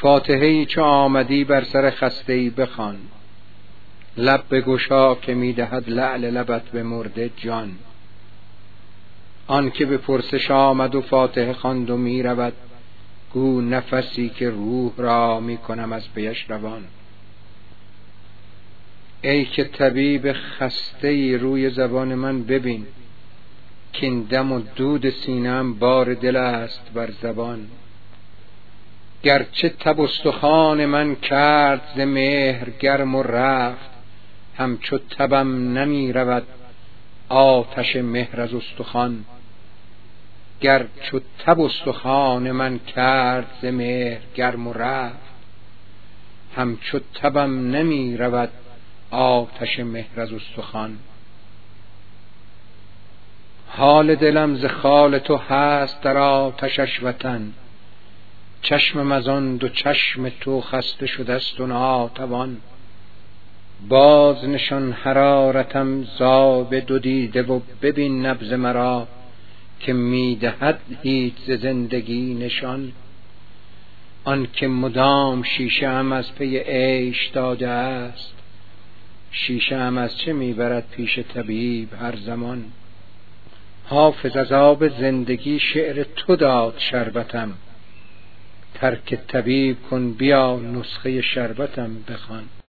فاتحه چو آمدی بر سر خسته ای بخوان. لب به گشا که می‌دهد لعل لبت به مرده جان. آن که به پرسش آمد و فاتحه خواند و می رود گو نفسی که روح را می کنم از پیش روان. ای که طبیب خسته روی زبان من ببین که دم و دود سینم بار دل است بر زبان. گرچه تب استخوان من کرد ز مهر گرم و رفت همچو تبم نمی رود آتش مهر از استخوان. گر چو تب استخوان من کرد ز مهر گرم و رفت همچو تبم نمی رود آتش مهر از استخوان. حال دلم ز خال تو هست در آتشش وطن چشمم از دو چشم تو خسته شده است و ناتوان. باز نشان حرارتم زاب دو دیده و ببین نبض مرا که می‌دهد هیچ زندگی نشان. آن که مدام شیشه ام از پی عیش داده است شیشه ام از چه می‌برد پیش طبیب هر زمان؟ حافظ از آب زندگی شعر تو داد شربتم. ترک طبیب کن بیا نسخه شربتم بخوان.